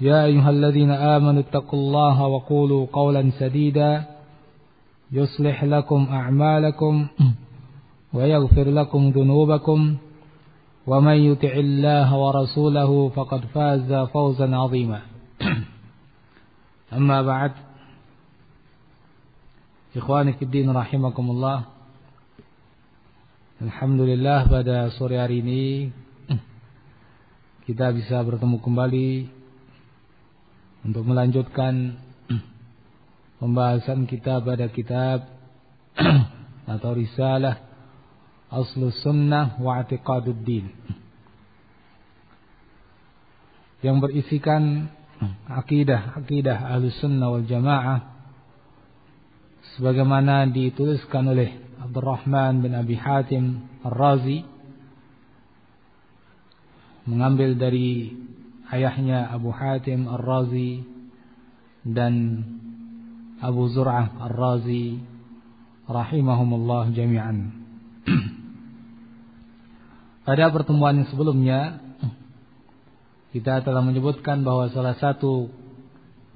يا أيها الذين آمنوا اتقوا الله وقولوا قولا سديدا يصلح لكم أعمالكم ويغفر لكم ذنوبكم ومن يطع الله ورسوله فقد فاز فوزا عظيما. أما بعد إخواني في الدين رحمكم الله Alhamdulillah pada sore hari ini kita bisa bertemu kembali untuk melanjutkan pembahasan kita pada kitab atau risalah Aslu Sunnah wa I'tiqaduddin. Yang berisikan akidah akidah Ahlu Sunnah wal Jamaah sebagaimana dituliskan oleh Abdurrahman bin Abi Hatim Ar-Razi mengambil dari ayahnya Abu Hatim Ar-Razi dan Abu Zur'ah Ar-Razi rahimahumullah jami'an. Pada pertemuan yang sebelumnya kita telah menyebutkan bahwa salah satu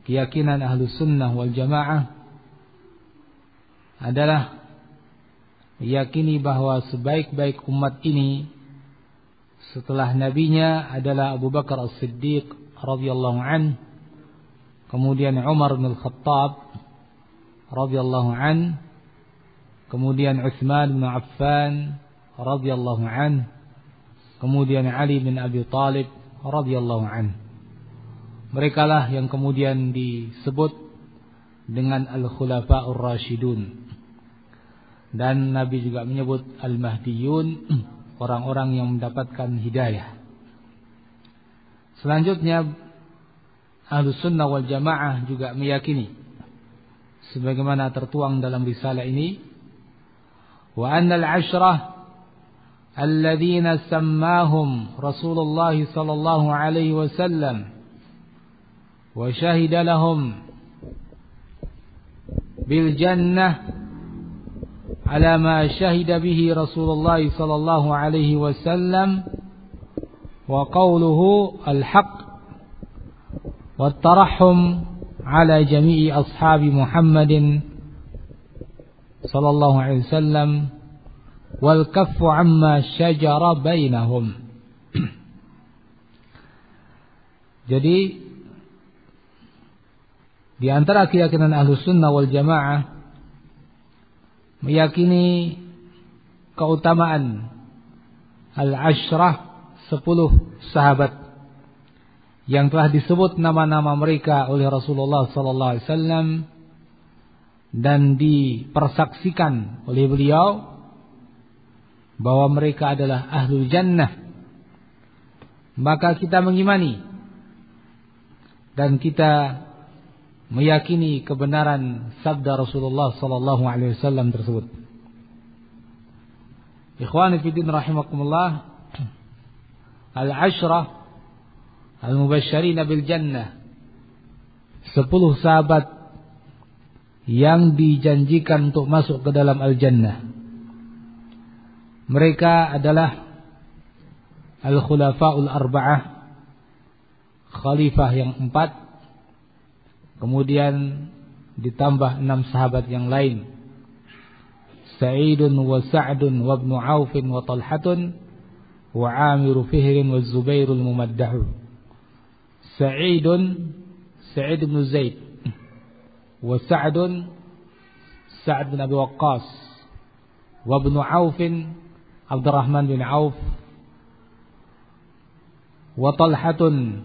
keyakinan ahlu sunnah wal jamaah adalah meyakini bahwa sebaik-baik umat ini setelah nabinya adalah Abu Bakar As-Siddiq radhiyallahu an kemudian Umar bin Al-Khattab radhiyallahu an kemudian Utsman bin Affan radhiyallahu an kemudian Ali bin Abi Talib radhiyallahu an mereka lah yang kemudian disebut dengan Al-Khulafa'ur Rashidun. Dan Nabi juga menyebut Al-Mahdiyun orang-orang yang mendapatkan hidayah. Selanjutnya Ahlus Sunnah wal Jamaah juga meyakini sebagaimana tertuang dalam risalah ini wa anna al-ashrah alladhina sammahum Rasulullah sallallahu alaihi wasallam wa shahida lahum bil jannah على ما شهد به رسول الله صلى الله عليه وسلم وقوله الحق والترحم على جميع أصحاب محمد صلى الله عليه وسلم والكف عما شجر بينهم. Jadi di antara keyakinan ahlu sunnah wal jamaah meyakini keutamaan al-ashrah sepuluh sahabat yang telah disebut nama-nama mereka oleh Rasulullah sallallahu alaihi wasallam dan dipersaksikan oleh beliau bahwa mereka adalah ahlul jannah. Maka kita mengimani dan kita meyakini kebenaran sabda Rasulullah sallallahu alaihi wasallam tersebut. Ikhwani fi din rahimakumullah. Al-ashrah al-mubasysyirin bil jannah. Sepuluh sahabat yang dijanjikan untuk masuk ke dalam al-jannah. Mereka adalah al-khulafaul arba'ah khalifah yang empat Kemudian ditambah enam sahabat yang lain. Sa'idun wa Sa'dun wa Ibnu Aufin wa Talhatun wa Amiru Fihrin wa Zubairul Mumaddahu. Sa'idun Sa'id bin Zaid wa Sa'dun Sa'd bin Abi Waqqas wa Ibn Auf Abdurrahman bin Auf wa Talhatun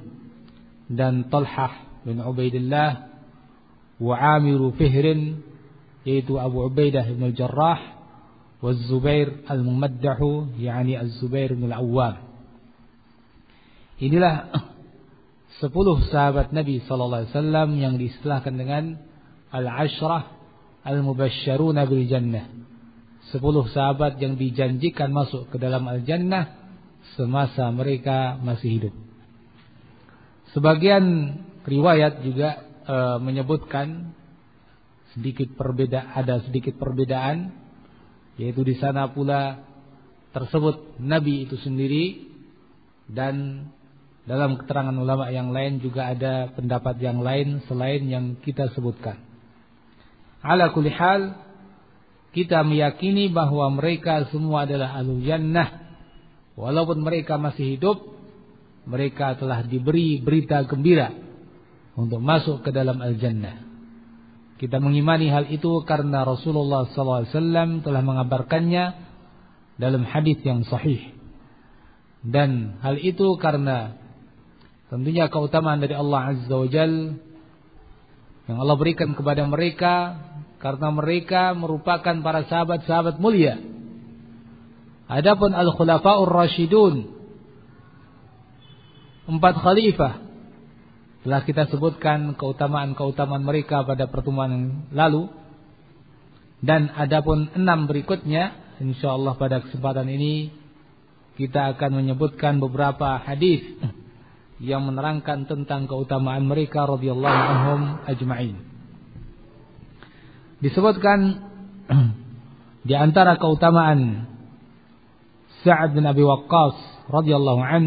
dan Talhah bin Ubaidillah wa Amiru Fihrin yaitu Abu Ubaidah bin Al-Jarrah wa Zubair Al-Mumaddahu yakni Az-Zubair bin Al-Awwam inilah sepuluh sahabat Nabi sallallahu alaihi wasallam yang diistilahkan dengan al-ashrah al-mubasysyaruna bil jannah. Sepuluh sahabat yang dijanjikan masuk ke dalam al-jannah semasa mereka masih hidup. Sebagian riwayat juga e, menyebutkan sedikit perbeda ada sedikit perbedaan yaitu di sana pula tersebut nabi itu sendiri dan dalam keterangan ulama yang lain juga ada pendapat yang lain selain yang kita sebutkan. Ala kulli hal kita meyakini bahwa mereka semua adalah ahlu jannah. Walaupun mereka masih hidup, mereka telah diberi berita gembira untuk masuk ke dalam al-jannah. Kita mengimani hal itu karena Rasulullah SAW telah mengabarkannya dalam hadis yang sahih. Dan hal itu karena Tentunya keutamaan dari Allah Azza wa Jal yang Allah berikan kepada mereka karena mereka merupakan para sahabat-sahabat mulia. Adapun al-khulafaur rasyidun empat khalifah telah kita sebutkan keutamaan-keutamaan mereka pada pertemuan lalu dan adapun enam berikutnya insyaallah pada kesempatan ini kita akan menyebutkan beberapa hadis yang menerangkan tentang keutamaan mereka radhiyallahu anhum ajma'in. Disebutkan di antara keutamaan Sa'ad bin Abi Waqqas radhiyallahu an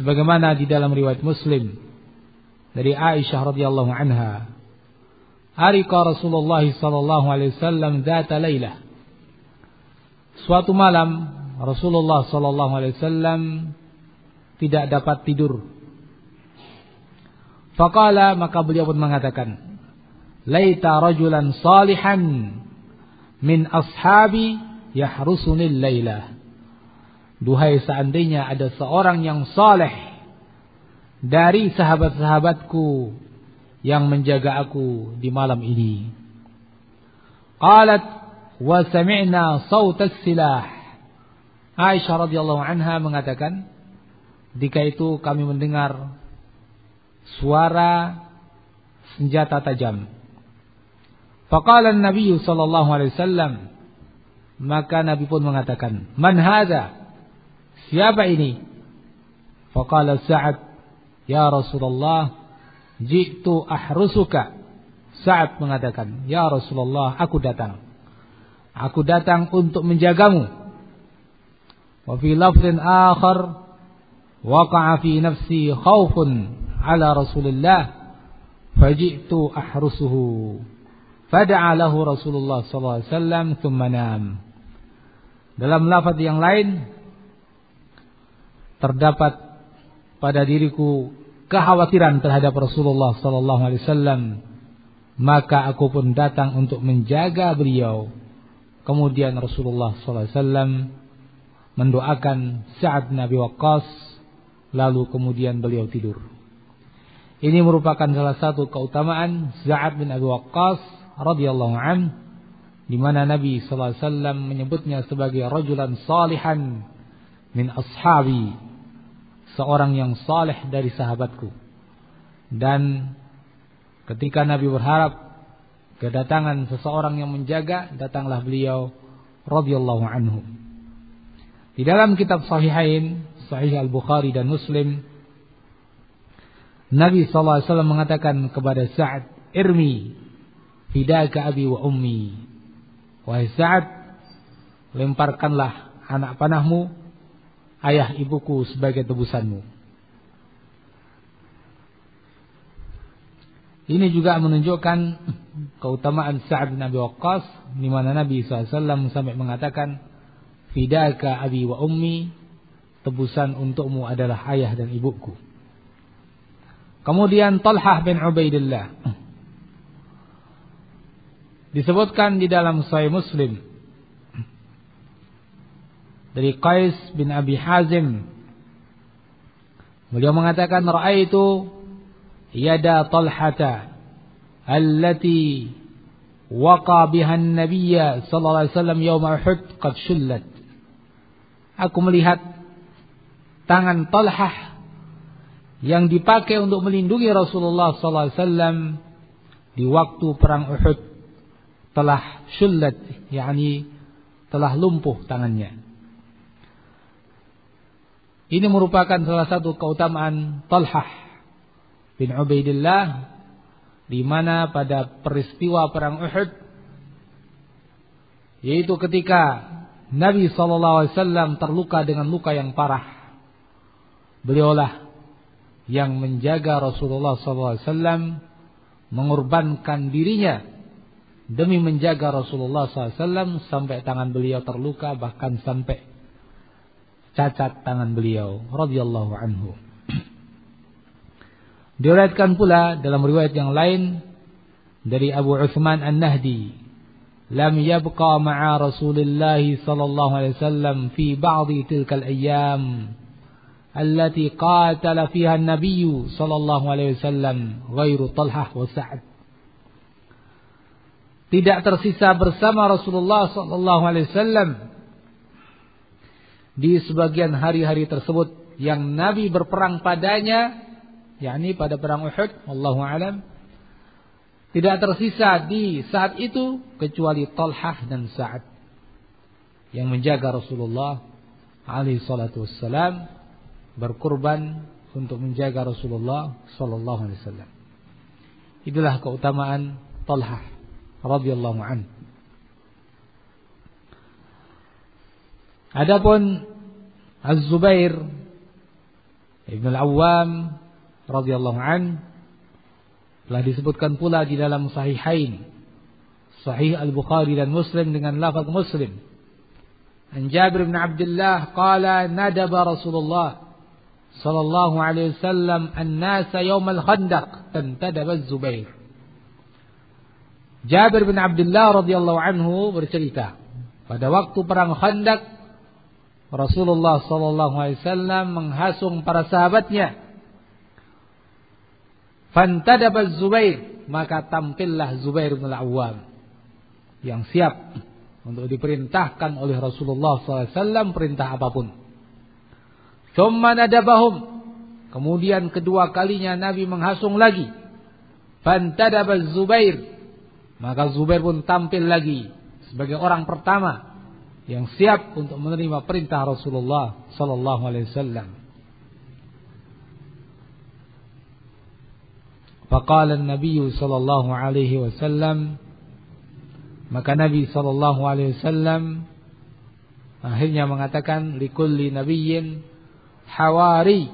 sebagaimana di dalam riwayat Muslim dari Aisyah radhiyallahu anha Arika Rasulullah sallallahu alaihi wasallam zata lailah Suatu malam Rasulullah sallallahu alaihi wasallam tidak dapat tidur. Faqala maka beliau pun mengatakan, "Laita rajulan salihan min ashabi yahrusunil laila." Duhai seandainya ada seorang yang saleh dari sahabat-sahabatku yang menjaga aku di malam ini. Qalat wa sami'na sautas silah. Aisyah radhiyallahu anha mengatakan, Ketika itu kami mendengar suara senjata tajam. Faqala Nabi sallallahu alaihi wasallam maka Nabi pun mengatakan, "Man hadza?" Siapa ini? Faqala Sa'ad, "Ya Rasulullah, jitu ahrusuka." Sa'ad mengatakan, "Ya Rasulullah, aku datang. Aku datang untuk menjagamu." Wa fi lafzin akhar waqa'a fi nafsi khaufun ala Rasulillah faji'tu ahrusuhu fada'a lahu Rasulullah sallallahu alaihi wasallam thumma nam dalam lafaz yang lain terdapat pada diriku kekhawatiran terhadap Rasulullah sallallahu alaihi wasallam maka aku pun datang untuk menjaga beliau kemudian Rasulullah sallallahu alaihi wasallam mendoakan Sa'ad bin Abi Waqqas lalu kemudian beliau tidur. Ini merupakan salah satu keutamaan Za'ad bin Abi Waqqas radhiyallahu an di mana Nabi sallallahu alaihi wasallam menyebutnya sebagai rajulan salihan min ashabi, seorang yang saleh dari sahabatku. Dan ketika Nabi berharap kedatangan seseorang yang menjaga, datanglah beliau radhiyallahu anhu. Di dalam kitab Sahihain Sahih Al-Bukhari dan Muslim Nabi SAW mengatakan kepada Sa'ad Irmi Fidaka abi wa ummi Wahai Sa'ad Lemparkanlah anak panahmu Ayah ibuku sebagai tebusanmu Ini juga menunjukkan keutamaan Sa'ad bin Abi Waqqas di mana Nabi SAW sampai mengatakan fidaka abi wa ummi tebusan untukmu adalah ayah dan ibuku. Kemudian Talhah bin Ubaidillah. Disebutkan di dalam Sahih Muslim dari Qais bin Abi Hazim. Beliau mengatakan raaitu yada Talhata allati waqa biha an-nabiy sallallahu alaihi wasallam yaum Uhud qad shullat. Aku melihat tangan Talhah yang dipakai untuk melindungi Rasulullah sallallahu alaihi wasallam di waktu perang Uhud telah syullat yakni telah lumpuh tangannya. Ini merupakan salah satu keutamaan Talhah bin Ubaidillah di mana pada peristiwa perang Uhud yaitu ketika Nabi wasallam terluka dengan luka yang parah. Beliaulah yang menjaga Rasulullah SAW mengorbankan dirinya demi menjaga Rasulullah SAW sampai tangan beliau terluka bahkan sampai cacat tangan beliau radhiyallahu anhu. Diriwayatkan pula dalam riwayat yang lain dari Abu Utsman An-Nahdi, "Lam yabqa ma'a Rasulillah sallallahu alaihi wasallam fi ba'dhi tilka al-ayyam allati qatala fiha an-nabiy sallallahu alaihi wasallam ghairu Talhah wa Sa'd." Tidak tersisa bersama Rasulullah sallallahu alaihi wasallam di sebagian hari-hari tersebut yang Nabi berperang padanya yakni pada perang Uhud wallahu alam tidak tersisa di saat itu kecuali Talhah dan Sa'ad yang menjaga Rasulullah alaihi salatu wassalam berkurban untuk menjaga Rasulullah sallallahu alaihi wasallam. Itulah keutamaan Talhah radhiyallahu an. Adapun Az-Zubair Ibn Al-Awwam radhiyallahu an telah disebutkan pula di dalam Sahihain Sahih Al-Bukhari dan Muslim dengan lafaz Muslim. An Jabir bin Abdullah qala nadaba Rasulullah sallallahu alaihi wasallam an-nasa yawm al-khandaq tantadab az-Zubair. Jabir bin Abdullah radhiyallahu anhu bercerita, pada waktu perang Khandaq Rasulullah sallallahu alaihi wasallam menghasung para sahabatnya. Fantadab az-Zubair, maka tampillah Zubair bin Al-Awwam yang siap untuk diperintahkan oleh Rasulullah SAW perintah apa pun. Thumma nadabahum. Kemudian kedua kalinya Nabi menghasung lagi. Fantadaba Zubair. Maka Zubair pun tampil lagi sebagai orang pertama yang siap untuk menerima perintah Rasulullah sallallahu alaihi wasallam. Faqala Nabi sallallahu alaihi wasallam maka Nabi sallallahu alaihi wasallam akhirnya mengatakan likulli nabiyyin hawari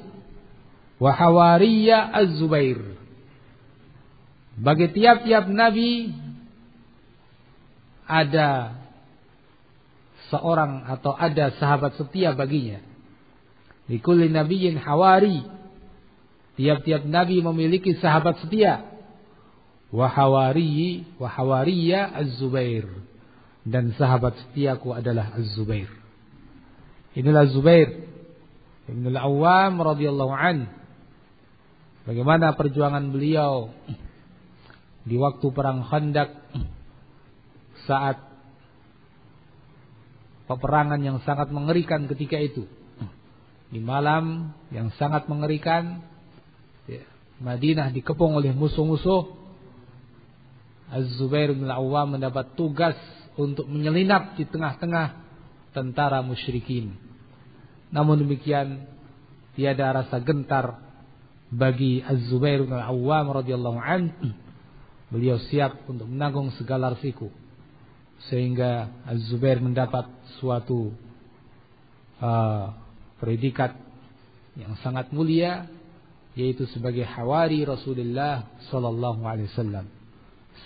wa hawariya az-Zubair. Bagi tiap-tiap nabi ada seorang atau ada sahabat setia baginya. Likulli nabiyyin hawari. Tiap-tiap nabi memiliki sahabat setia. Wa hawari wa hawariya az-Zubair. Dan sahabat setiaku adalah Az-Zubair. Inilah Zubair Ibnu Al-Awwam radhiyallahu an. Bagaimana perjuangan beliau di waktu perang Khandaq saat peperangan yang sangat mengerikan ketika itu. Di malam yang sangat mengerikan ya, Madinah dikepung oleh musuh-musuh. Az-Zubair bin Al-Awwam mendapat tugas untuk menyelinap di tengah-tengah tentara musyrikin namun demikian tiada rasa gentar bagi Az-Zubair bin Al-Awwam radhiyallahu an. Beliau siap untuk menanggung segala resiko sehingga Az-Zubair mendapat suatu uh, predikat yang sangat mulia yaitu sebagai hawari Rasulullah sallallahu alaihi wasallam.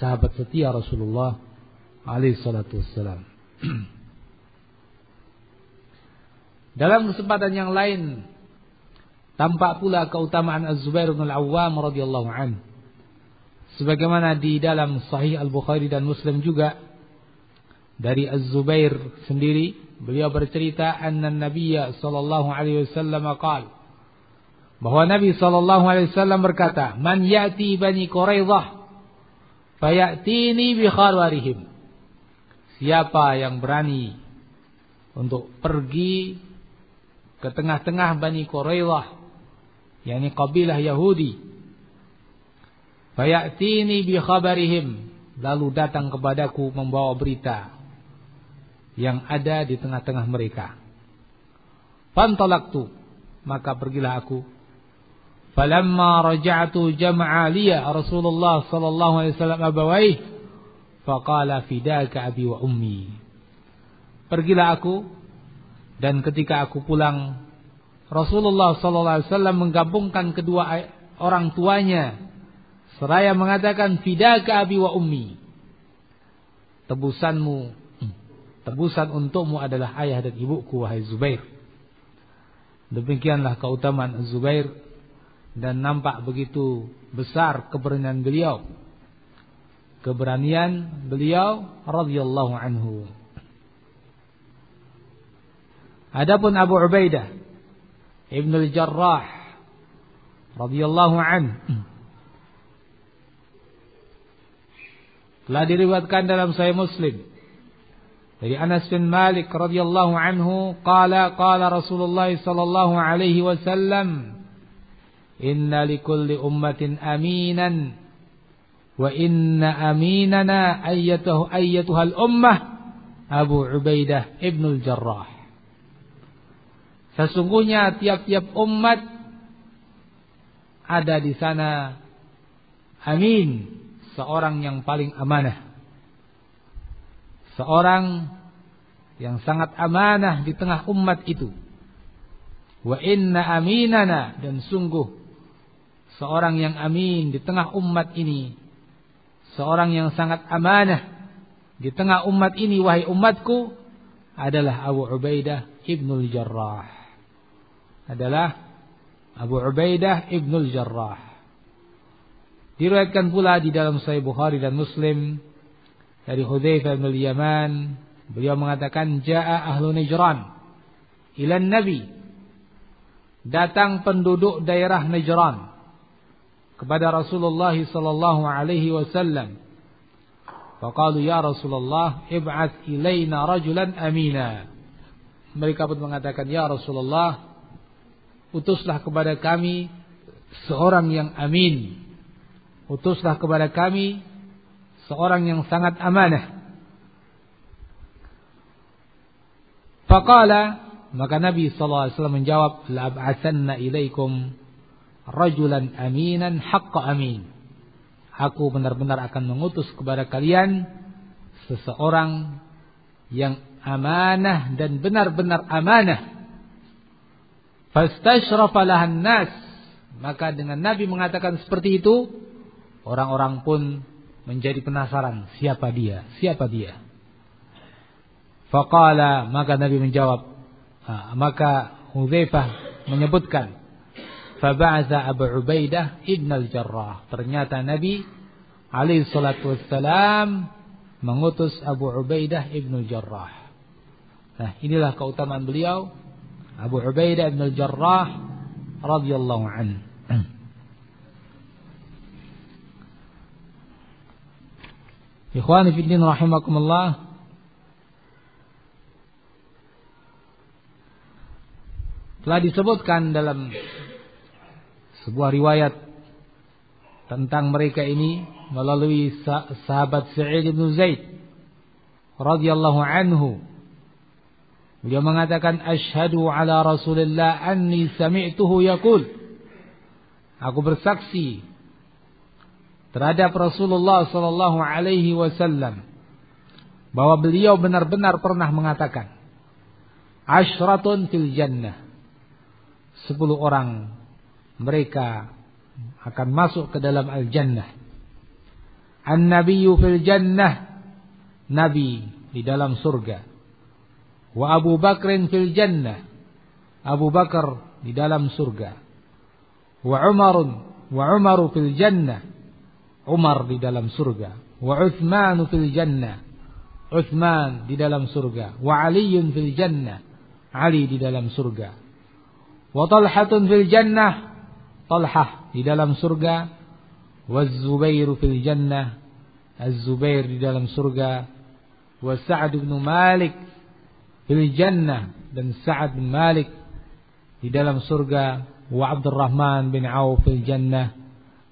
Sahabat setia Rasulullah alaihi salatu wassalam. Dalam kesempatan yang lain Tampak pula keutamaan Az-Zubair bin Al-Awwam radhiyallahu an. Sebagaimana di dalam Sahih Al-Bukhari dan Muslim juga dari Az-Zubair sendiri beliau bercerita anna Nabiya sallallahu alaihi wasallam qaal bahwa Nabi sallallahu alaihi wasallam berkata, "Man ya'ti Bani Quraidah fayatini bi kharwarihim." Siapa yang berani untuk pergi ke tengah-tengah Bani Quraidah yakni kabilah Yahudi. Fayatini bi khabarihim, lalu datang kepadaku membawa berita yang ada di tengah-tengah mereka. Fantalaktu, maka pergilah aku. Falamma raja'tu jama'a liya Rasulullah sallallahu alaihi wasallam abawaih faqala fidaka abi wa ummi. Pergilah aku dan ketika aku pulang Rasulullah sallallahu alaihi wasallam menggabungkan kedua orang tuanya seraya mengatakan fidaka abi wa ummi. Tebusanmu tebusan untukmu adalah ayah dan ibuku wahai Zubair. Demikianlah keutamaan Zubair dan nampak begitu besar keberanian beliau. Keberanian beliau radhiyallahu anhu. Adapun Abu Ubaidah Ibn al-Jarrah radhiyallahu an telah diriwayatkan dalam Sahih Muslim dari Anas bin Malik radhiyallahu anhu qala qala Rasulullah sallallahu alaihi wasallam inna likulli ummatin aminan wa inna aminana ayyatuhu ayyatuhal ummah Abu Ubaidah ibn al-Jarrah Sesungguhnya tiap-tiap umat ada di sana. Amin, seorang yang paling amanah. Seorang yang sangat amanah di tengah umat itu. Wa inna aminana dan sungguh seorang yang amin di tengah umat ini. Seorang yang sangat amanah di tengah umat ini wahai umatku adalah Abu Ubaidah ibnul Jarrah adalah Abu Ubaidah Ibnul Jarrah. Diriwayatkan pula di dalam Sahih Bukhari dan Muslim dari Hudzaifah bin Yaman, beliau mengatakan jaa ahlu Najran ila Nabi. Datang penduduk daerah Najran kepada Rasulullah sallallahu alaihi wasallam. Faqalu ya Rasulullah ib'ats ilaina rajulan amina. Mereka pun mengatakan ya Rasulullah utuslah kepada kami seorang yang amin. Utuslah kepada kami seorang yang sangat amanah. Faqala maka Nabi SAW menjawab la'ab'asanna ilaikum rajulan aminan haqqa amin. Aku benar-benar akan mengutus kepada kalian seseorang yang amanah dan benar-benar amanah Fastashrafa lahan nas. Maka dengan Nabi mengatakan seperti itu, orang-orang pun menjadi penasaran, siapa dia? Siapa dia? Faqala, maka Nabi menjawab, maka Hudzaifah menyebutkan, Faba'za Abu Ubaidah ibn al-Jarrah. Ternyata Nabi alaihi salatu wassalam mengutus Abu Ubaidah ibn al-Jarrah. Nah, inilah keutamaan beliau Abu Ubaidah bin Al-Jarrah radhiyallahu anhu. Ikhwani fi din rahimakumullah. Telah disebutkan dalam sebuah riwayat tentang mereka ini melalui sahabat Sa'id bin Zaid radhiyallahu anhu Beliau mengatakan asyhadu ala Rasulillah anni sami'tuhu yaqul. Aku bersaksi terhadap Rasulullah sallallahu alaihi wasallam bahwa beliau benar-benar pernah mengatakan asyratun fil jannah. Sepuluh orang mereka akan masuk ke dalam al-jannah. An-nabiyyu fil jannah. Nabi di dalam surga. Wa Abu Bakrin fil jannah. Abu Bakar di dalam surga. wa Umarun wa Umaru fil jannah Umar di dalam surga. Wa Uthman fil jannah. Uthman di dalam surga. Wa Aliun fil jannah. Ali di dalam surga. Wa Talhatun fil jannah. Talhah di dalam surga. Wa Zubair fil jannah. Az-Zubair di dalam surga. Wa Sa'ad bin Malik fil jannah. Dan Sa'ad bin Malik di dalam surga. Wa Abdurrahman bin Auf fil jannah.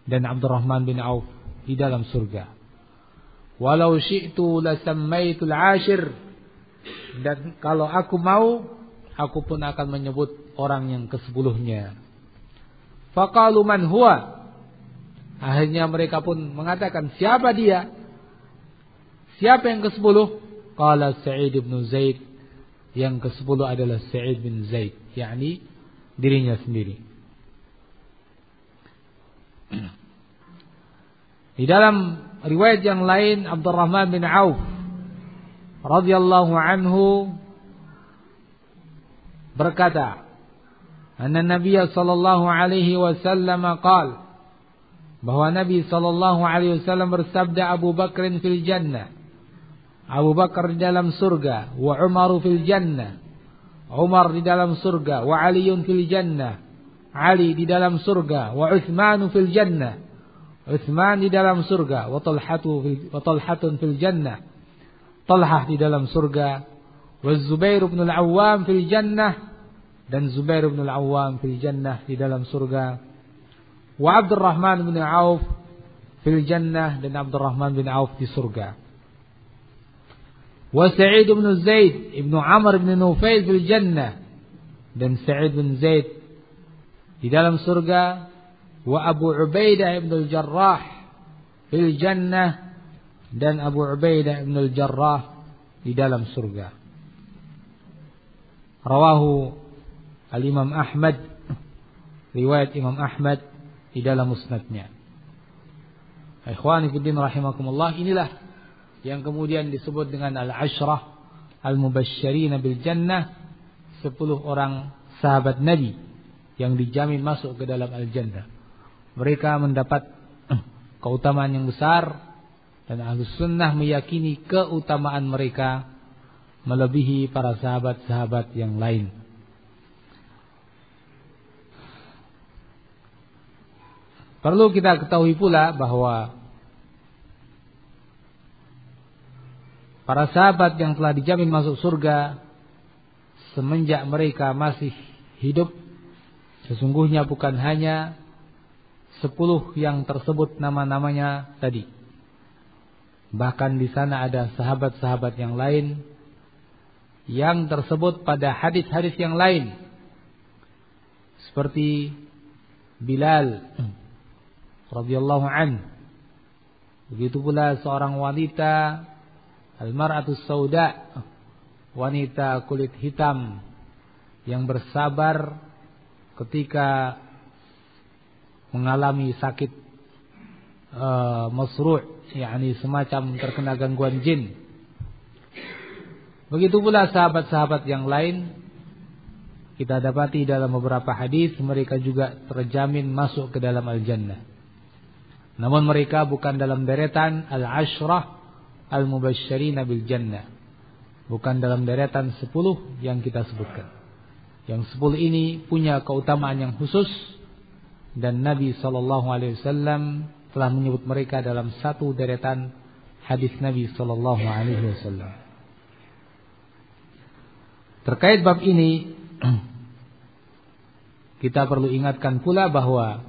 Dan Abdurrahman bin Auf di dalam surga. Walau syi'tu la sammaitul ashir dan kalau aku mau aku pun akan menyebut orang yang kesepuluhnya. Faqalu man huwa? Akhirnya mereka pun mengatakan siapa dia? Siapa yang kesepuluh? Qala Sa'id bin Zaid. Yang kesepuluh adalah Sa'id bin Zaid, yakni dirinya sendiri. Di dalam riwayat yang lain Abdurrahman bin Auf radhiyallahu anhu berkata, "Anna Nabi sallallahu alaihi wasallam qaal" bahwa Nabi sallallahu alaihi wasallam bersabda Abu Bakar fil jannah. Abu Bakar di dalam surga, wa Umar fil jannah. Umar di dalam surga, wa Aliun fil jannah. Ali di dalam surga, wa Uthman fil jannah. Uthman di dalam surga, wa Talhatu Talhatun fil jannah. Talhah di dalam surga, wa Zubair bin Al-Awwam fil jannah dan Zubair bin Al-Awwam fil jannah di dalam surga. Wa Abdurrahman bin Auf fil jannah dan Abdurrahman bin Auf di surga. Wa Sa'id bin Zaid ibnu Amr bin Nufail fil jannah dan Sa'id bin Zaid di dalam surga wa Abu Ubaidah ibn al-Jarrah fil jannah dan Abu Ubaidah ibn al-Jarrah di dalam surga. Rawahu al-Imam Ahmad riwayat Imam Ahmad di dalam musnadnya. Ikhwani fillah rahimakumullah inilah yang kemudian disebut dengan al-ashrah al-mubasysyirin bil jannah 10 orang sahabat Nabi yang dijamin masuk ke dalam al-jannah mereka mendapat keutamaan yang besar dan Ahlus Sunnah meyakini keutamaan mereka melebihi para sahabat-sahabat yang lain. Perlu kita ketahui pula bahwa para sahabat yang telah dijamin masuk surga semenjak mereka masih hidup sesungguhnya bukan hanya sepuluh yang tersebut nama-namanya tadi. Bahkan di sana ada sahabat-sahabat yang lain yang tersebut pada hadis-hadis yang lain. Seperti Bilal radhiyallahu an. Begitu pula seorang wanita al-mar'atus sauda, wanita kulit hitam yang bersabar ketika mengalami sakit uh, masru' yakni semacam terkena gangguan jin. Begitu pula sahabat-sahabat yang lain kita dapati dalam beberapa hadis mereka juga terjamin masuk ke dalam al-jannah. Namun mereka bukan dalam deretan al-ashrah al-mubasysyirin bil jannah. Bukan dalam deretan sepuluh yang kita sebutkan. Yang sepuluh ini punya keutamaan yang khusus dan Nabi Shallallahu Alaihi Wasallam telah menyebut mereka dalam satu deretan hadis Nabi Shallallahu Alaihi Wasallam. Terkait bab ini, kita perlu ingatkan pula bahwa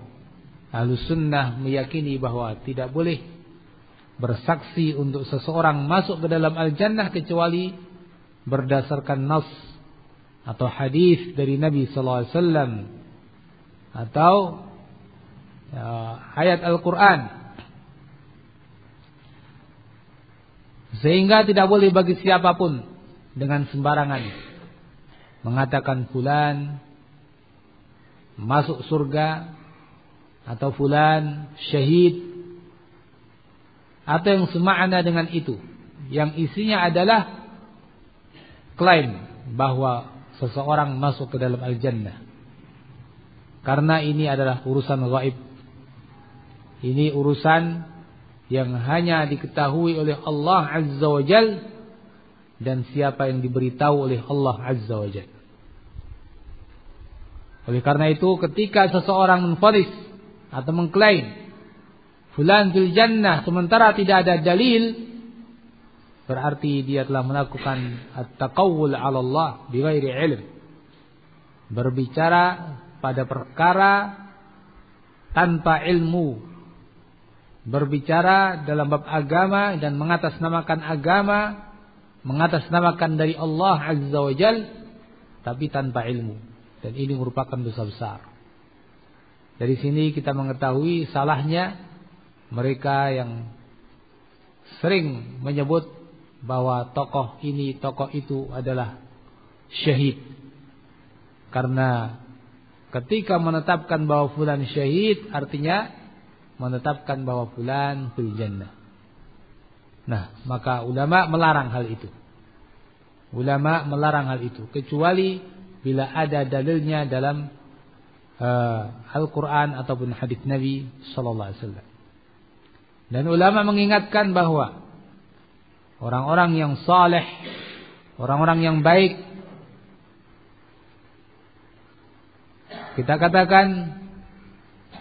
Ahlus Sunnah meyakini bahwa tidak boleh bersaksi untuk seseorang masuk ke dalam al-jannah kecuali berdasarkan nas atau hadis dari Nabi sallallahu alaihi wasallam atau ayat Al-Quran. Sehingga tidak boleh bagi siapa pun dengan sembarangan mengatakan fulan masuk surga atau fulan syahid atau yang semakna dengan itu yang isinya adalah klaim bahwa seseorang masuk ke dalam al-jannah Karena ini adalah urusan gaib. Ini urusan yang hanya diketahui oleh Allah Azza wa Jal dan siapa yang diberitahu oleh Allah Azza wa Jal. Oleh karena itu ketika seseorang menfonis atau mengklaim fulan fil jannah sementara tidak ada dalil berarti dia telah melakukan at-taqawul 'ala Allah bighairi ilm. Berbicara pada perkara tanpa ilmu. Berbicara dalam bab agama dan mengatasnamakan agama, mengatasnamakan dari Allah Azza wa Jal tapi tanpa ilmu. Dan ini merupakan dosa besar. Dari sini kita mengetahui salahnya mereka yang sering menyebut bahwa tokoh ini, tokoh itu adalah syahid. Karena ketika menetapkan bahwa fulan syahid artinya menetapkan bahwa fulan fil jannah. Nah, maka ulama melarang hal itu. Ulama melarang hal itu kecuali bila ada dalilnya dalam uh, Al-Quran ataupun hadis Nabi Sallallahu Alaihi Wasallam. Dan ulama mengingatkan bahwa orang-orang yang saleh, orang-orang yang baik, kita katakan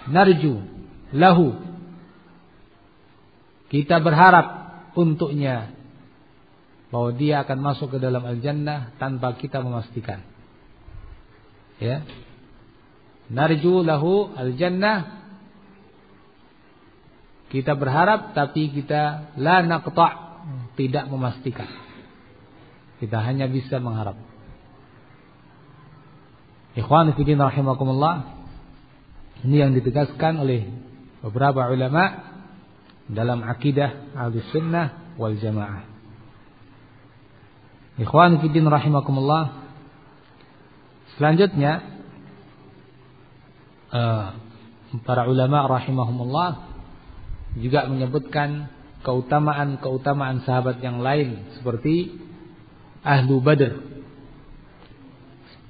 narju lahu, kita berharap untuknya bahwa dia akan masuk ke dalam al-jannah tanpa kita memastikan. Ya. Narju lahu al jannah kita berharap tapi kita la naqta tidak memastikan. Kita hanya bisa mengharap. Ikhwan fillah rahimakumullah ini yang ditegaskan oleh beberapa ulama dalam akidah al-sunnah wal jamaah. Ikhwan fillah rahimakumullah Selanjutnya uh, para ulama rahimahumullah juga menyebutkan keutamaan-keutamaan sahabat yang lain seperti ahlu badr.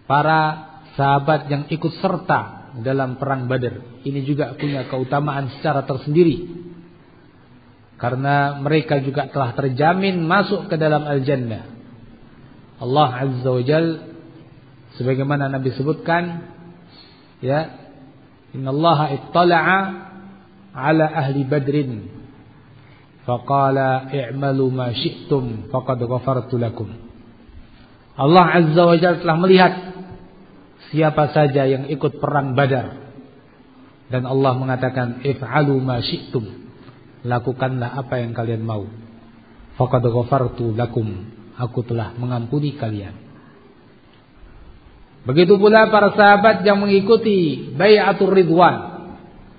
Para sahabat yang ikut serta dalam perang badr ini juga punya keutamaan secara tersendiri. Karena mereka juga telah terjamin masuk ke dalam al-jannah. Allah azza wa jalla sebagaimana Nabi sebutkan ya innallaha ittala'a ala ahli badrin. Faqala i'malu ma syi'tum faqad ghafartu lakum. Allah azza wa jalla telah melihat siapa saja yang ikut perang Badar dan Allah mengatakan if'alu ma syi'tum lakukanlah apa yang kalian mau faqad ghafartu lakum aku telah mengampuni kalian Begitu pula para sahabat yang mengikuti bayatul ridwan.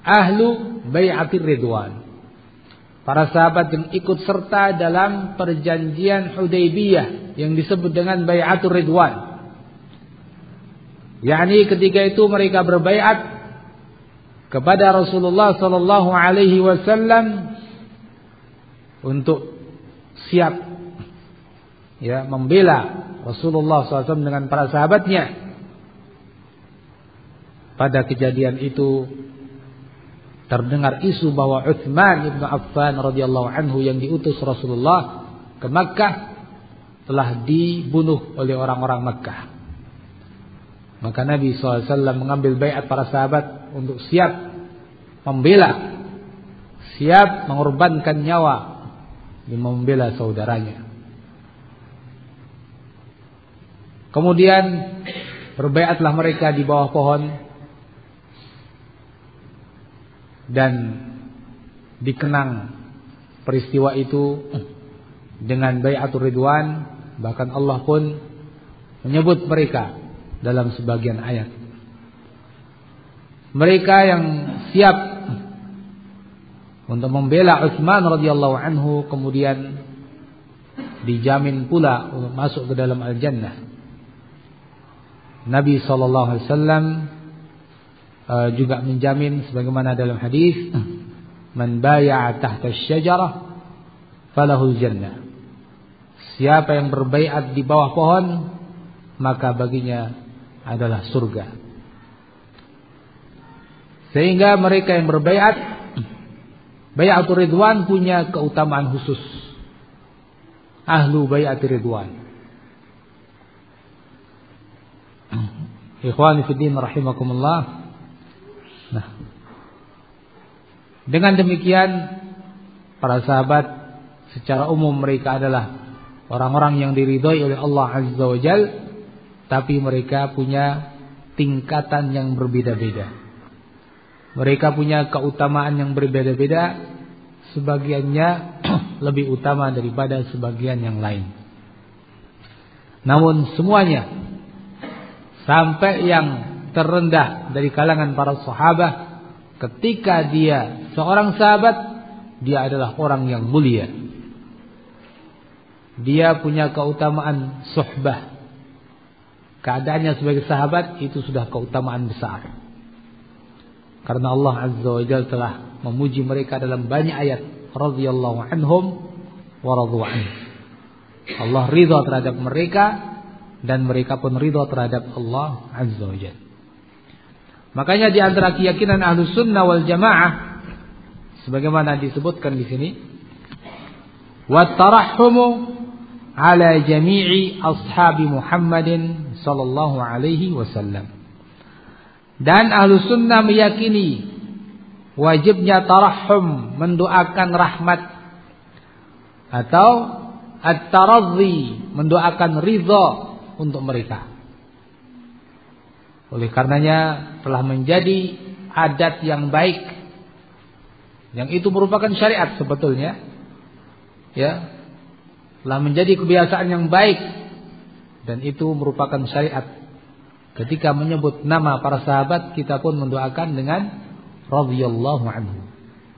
Ahlu bayatul ridwan. Para sahabat yang ikut serta dalam perjanjian Hudaybiyah yang disebut dengan bayatul ridwan. Yakni ketika itu mereka berbaiat kepada Rasulullah sallallahu alaihi wasallam untuk siap ya membela Rasulullah SAW dengan para sahabatnya pada kejadian itu terdengar isu bahwa Uthman ibn Affan radhiyallahu anhu yang diutus Rasulullah ke Makkah telah dibunuh oleh orang-orang Makkah. Maka Nabi SAW mengambil bayat para sahabat untuk siap membela, siap mengorbankan nyawa di membela saudaranya. Kemudian berbayatlah mereka di bawah pohon dan dikenang peristiwa itu dengan bayatul ridwan bahkan Allah pun menyebut mereka dalam sebagian ayat. Mereka yang siap untuk membela Utsman radhiyallahu anhu kemudian dijamin pula untuk masuk ke dalam al-jannah. Nabi wasallam Eh, juga menjamin sebagaimana dalam hadis man tahta syajarah falahul jannah siapa yang berbaiat di bawah pohon maka baginya adalah surga Sehingga mereka yang berbaiat Bayatul Ridwan punya keutamaan khusus. Ahlu Bayatul Ridwan. Ikhwani fiddin rahimakumullah. Nah. Dengan demikian para sahabat secara umum mereka adalah orang-orang yang diridhoi oleh Allah Azza wa Jal tapi mereka punya tingkatan yang berbeda-beda. Mereka punya keutamaan yang berbeda-beda, sebagiannya lebih utama daripada sebagian yang lain. Namun semuanya sampai yang terendah dari kalangan para sahabat ketika dia seorang sahabat dia adalah orang yang mulia. Dia punya keutamaan suhbah. Keadaannya sebagai sahabat itu sudah keutamaan besar. Karena Allah Azza wa Jalla telah memuji mereka dalam banyak ayat radhiyallahu anhum wa radu Allah ridha terhadap mereka dan mereka pun ridha terhadap Allah Azza wa Jalla. Makanya di antara keyakinan Ahlus Sunnah wal Jamaah sebagaimana disebutkan di sini wa tarahumu ala jami'i ashabi Muhammadin sallallahu alaihi wasallam dan ahlu sunnah meyakini wajibnya tarahum mendoakan rahmat atau at-taradhi mendoakan ridha untuk mereka. Oleh karenanya telah menjadi adat yang baik yang itu merupakan syariat sebetulnya. Ya. Telah menjadi kebiasaan yang baik dan itu merupakan syariat Ketika menyebut nama para sahabat kita pun mendoakan dengan radhiyallahu anhu.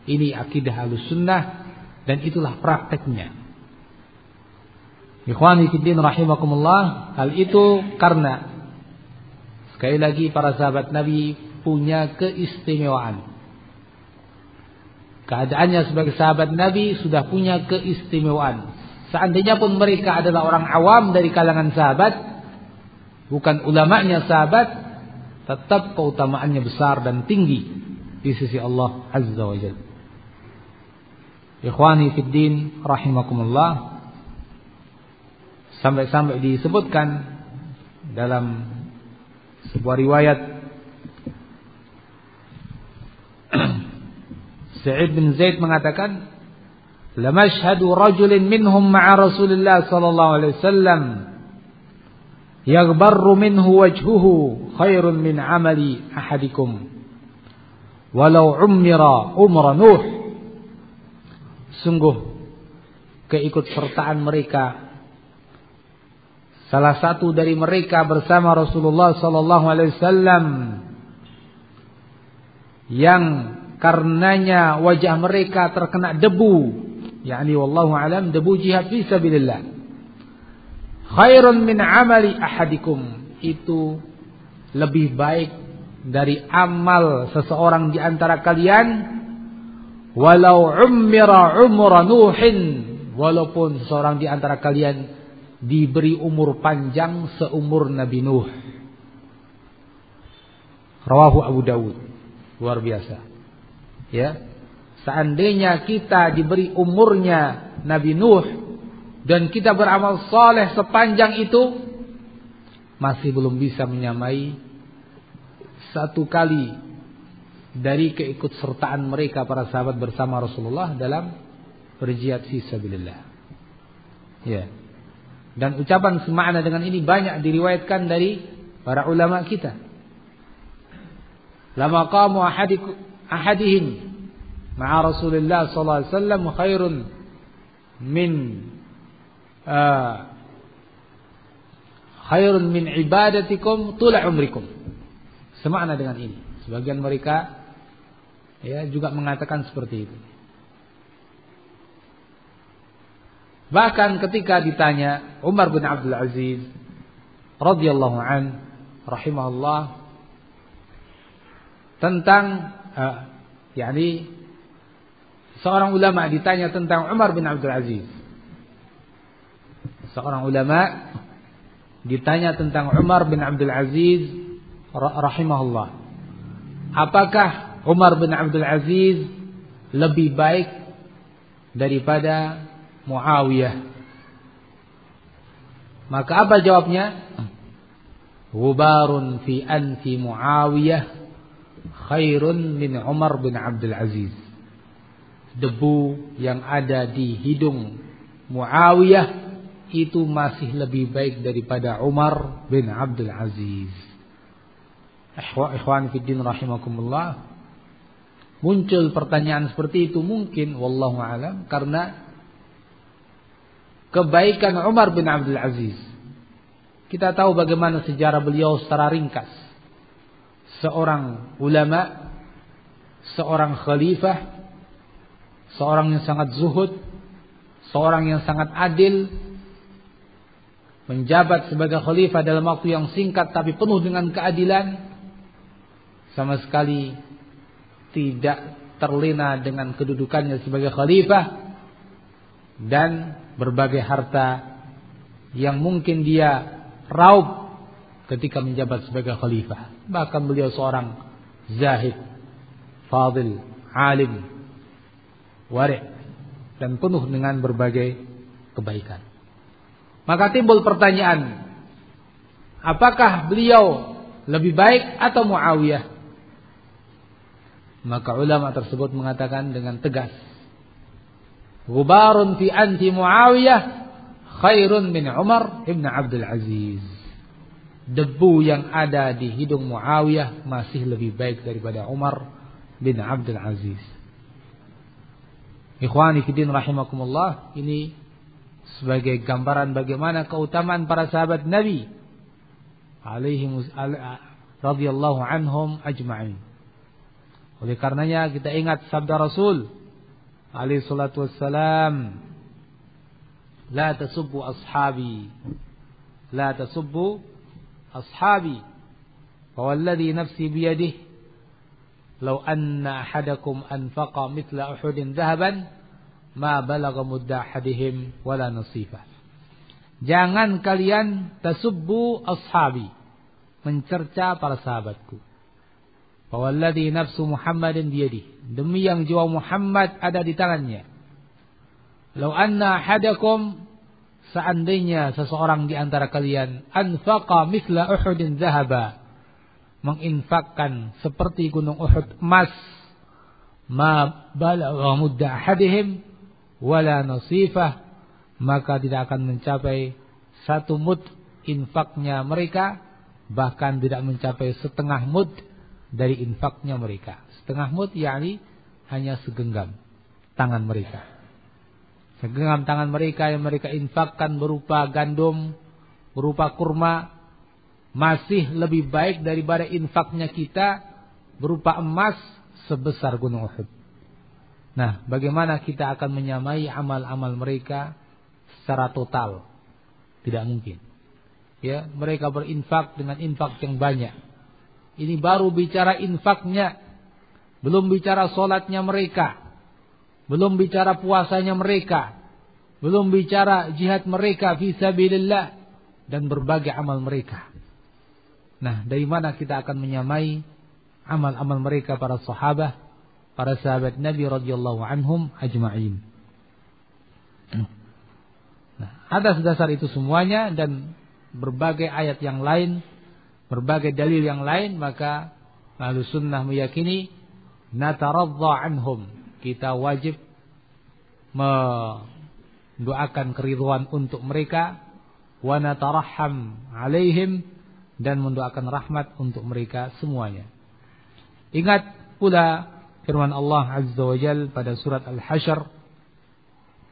Ini akidah sunnah dan itulah prakteknya. Ikhwani fiddin rahimakumullah, hal itu karena sekali lagi para sahabat Nabi punya keistimewaan. Keadaannya sebagai sahabat Nabi sudah punya keistimewaan. Seandainya pun mereka adalah orang awam dari kalangan sahabat, bukan ulamanya sahabat, tetap keutamaannya besar dan tinggi di sisi Allah Azza wa Jalla. Ikhwani fid din rahimakumullah. Sampai-sampai disebutkan dalam sebuah riwayat Sa'id bin Zaid mengatakan, "Lamashhadu rajulin minhum ma'a Rasulillah sallallahu alaihi wasallam." yaghbarru minhu wajhuhu khairun min amali ahadikum walau ummira umra nuh sungguh keikut sertaan mereka. Salah satu dari mereka bersama Rasulullah sallallahu alaihi wasallam yang karenanya wajah mereka terkena debu yakni wallahu alam debu jihad fi sabilillah khairun min amali ahadikum itu lebih baik dari amal seseorang di antara kalian. Walau ummira umra nuhin walaupun seseorang di antara kalian diberi umur panjang seumur Nabi Nuh. Rawahu Abu Dawud. Luar biasa. Ya seandainya kita diberi umurnya Nabi Nuh dan kita beramal soleh sepanjang itu masih belum bisa menyamai satu kali dari keikutsertaan mereka para sahabat bersama Rasulullah dalam berjihad fisabilillah. Ya. Dan ucapan semakna dengan ini banyak diriwayatkan dari para ulama kita. Lama qamu ahadihim ma'a Rasulullah sallallahu alaihi wasallam khairun min Ah. khairun min ibadatikum tula umrikum. Semakna dengan ini. Sebagian mereka ya juga mengatakan seperti itu. Bahkan ketika ditanya Umar bin Abdul Aziz radhiyallahu an rahimahullah tentang uh, yakni seorang ulama ditanya tentang Umar bin Abdul Aziz seorang ulama ditanya tentang Umar bin Abdul Aziz rahimahullah. Apakah Umar bin Abdul Aziz lebih baik daripada Muawiyah. Maka apa jawabnya? Gubarun fi anfi Muawiyah khairun min Umar bin Abdul Aziz. Debu yang ada di hidung Muawiyah itu masih lebih baik daripada Umar bin Abdul Aziz. Ikhwan fiddin rahimakumullah. Muncul pertanyaan seperti itu mungkin wallahu alam karena kebaikan Umar bin Abdul Aziz. Kita tahu bagaimana sejarah beliau secara ringkas. Seorang ulama, seorang khalifah, seorang yang sangat zuhud, seorang yang sangat adil, menjabat sebagai khalifah dalam waktu yang singkat tapi penuh dengan keadilan sama sekali tidak terlena dengan kedudukannya sebagai khalifah dan berbagai harta yang mungkin dia raup ketika menjabat sebagai khalifah. Bahkan beliau seorang zahid fadil alim wari dan penuh dengan berbagai kebaikan maka timbul pertanyaan, apakah beliau lebih baik atau Muawiyah? Maka ulama tersebut mengatakan dengan tegas, Gubarun fi anti Muawiyah khairun min Umar ibn Abdul Aziz. Debu yang ada di hidung Muawiyah masih lebih baik daripada Umar bin Abdul Aziz. Ikhwani fiddin rahimakumullah, ini sebagai gambaran bagaimana keutamaan para sahabat Nabi alaihi radhiyallahu anhum ajma'in. Oleh karenanya kita ingat sabda Rasul alaihi salatu wassalam La tasubbu ashabi La tasubbu ashabi Fawalladhi nafsi biyadih Lau anna ahadakum anfaqa mithla uhudin dhahaban ma balagha muddahadihim wala nasifah. Jangan kalian tasubbu ashabi, mencerca para sahabatku. Fawalladhi nafsu Muhammadin biyadi. Demi yang jiwa Muhammad ada di tangannya. Lau anna hadakum seandainya seseorang di antara kalian anfaqa mithla Uhudin zahaba menginfakkan seperti gunung Uhud emas ma balagha mudda ahadihim wala nasifah maka tidak akan mencapai satu mud infaknya mereka bahkan tidak mencapai setengah mud dari infaknya mereka. Setengah mud yakni hanya segenggam tangan mereka. Segenggam tangan mereka yang mereka infakkan berupa gandum berupa kurma masih lebih baik daripada infaknya kita berupa emas sebesar gunung Uhud Nah, bagaimana kita akan menyamai amal-amal mereka secara total? Tidak mungkin. Ya, mereka berinfak dengan infak yang banyak. Ini baru bicara infaknya, belum bicara solatnya mereka, belum bicara puasanya mereka, belum bicara jihad mereka fisabilillah dan berbagai amal mereka. Nah, dari mana kita akan menyamai amal-amal mereka para sahabat para sahabat Nabi radhiyallahu anhum ajma'in. Nah, atas dasar itu semuanya dan berbagai ayat yang lain, berbagai dalil yang lain, maka ahlu sunnah meyakini nataradha anhum. Kita wajib mendoakan keriduan untuk mereka wa natarahham alaihim dan mendoakan rahmat untuk mereka semuanya. Ingat pula firman Allah Azza wa Jal pada surat Al-Hasyr.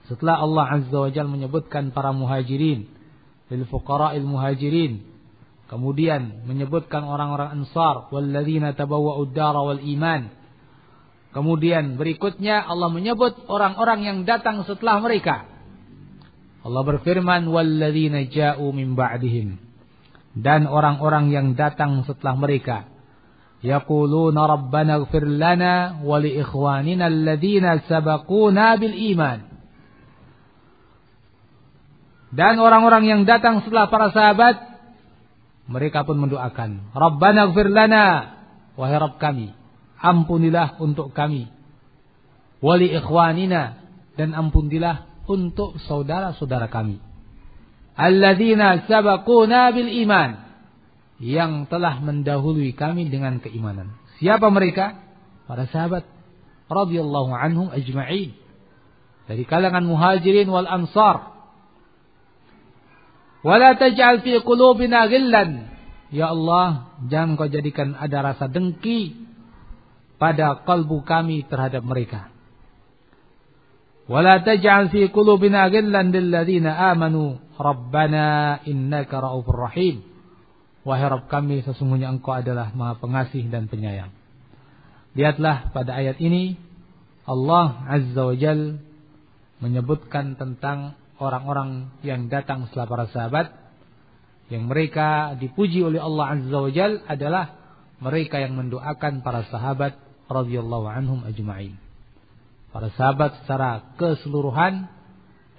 Setelah Allah Azza wa Jal menyebutkan para muhajirin lil fuqara'il muhajirin kemudian menyebutkan orang-orang ansar walladzina tabawwa'ud dara wal iman. Kemudian berikutnya Allah menyebut orang-orang yang datang setelah mereka. Allah berfirman walladzina ja'u min ba'dihim dan orang-orang yang datang setelah mereka yaquluna rabbana ighfir lana wa li ikhwanina alladhina sabaquna bil iman. Dan orang-orang yang datang setelah para sahabat mereka pun mendoakan, Rabbana ighfir lana wahai Rabb kami, ampunilah untuk kami. Wali ikhwanina dan ampunilah untuk saudara-saudara kami. Alladzina sabaquna bil iman yang telah mendahului kami dengan keimanan. Siapa mereka? Para sahabat radhiyallahu anhum ajma'in. Dari kalangan muhajirin wal ansar. Wala taj'al fi qulubina ghillan. Ya Allah, jangan kau jadikan ada rasa dengki pada kalbu kami terhadap mereka. Taj'al fi qulubina ghillan lil ladzina amanu rabbana innaka raufur rahim. Wahai Rabb kami sesungguhnya engkau adalah maha pengasih dan penyayang. Lihatlah pada ayat ini Allah Azza wa Jal menyebutkan tentang orang-orang yang datang setelah para sahabat yang mereka dipuji oleh Allah Azza wa Jal adalah mereka yang mendoakan para sahabat radhiyallahu anhum ajma'in. Para sahabat secara keseluruhan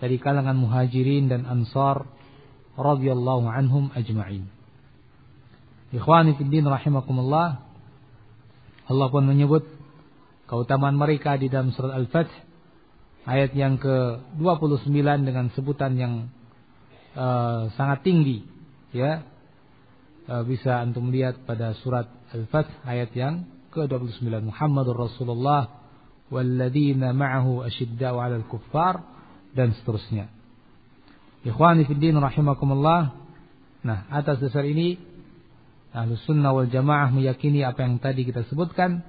dari kalangan muhajirin dan ansar radhiyallahu anhum ajma'in. Ikhwani fiddin rahimakumullah. Allah pun menyebut keutamaan mereka di dalam surat Al-Fath ayat yang ke-29 dengan sebutan yang uh, sangat tinggi ya. Uh, bisa antum lihat pada surat Al-Fath ayat yang ke-29 Muhammadur Rasulullah walladzina ma'ahu asyidda'u 'alal kuffar dan seterusnya. Ikhwani fiddin rahimakumullah. Nah, atas dasar ini Ahlu sunnah wal jamaah meyakini apa yang tadi kita sebutkan.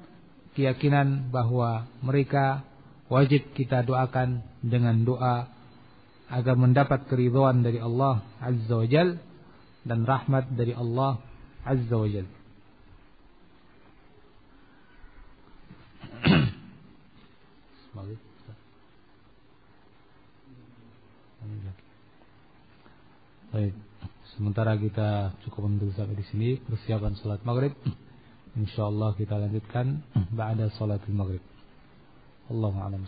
Keyakinan bahwa mereka wajib kita doakan dengan doa agar mendapat keridhaan dari Allah Azza wa Jal dan rahmat dari Allah Azza wa Jal. Baik. Sementara kita cukup untuk sampai di sini persiapan salat maghrib. Insyaallah kita lanjutkan ba'da salatul maghrib. Allahu a'lam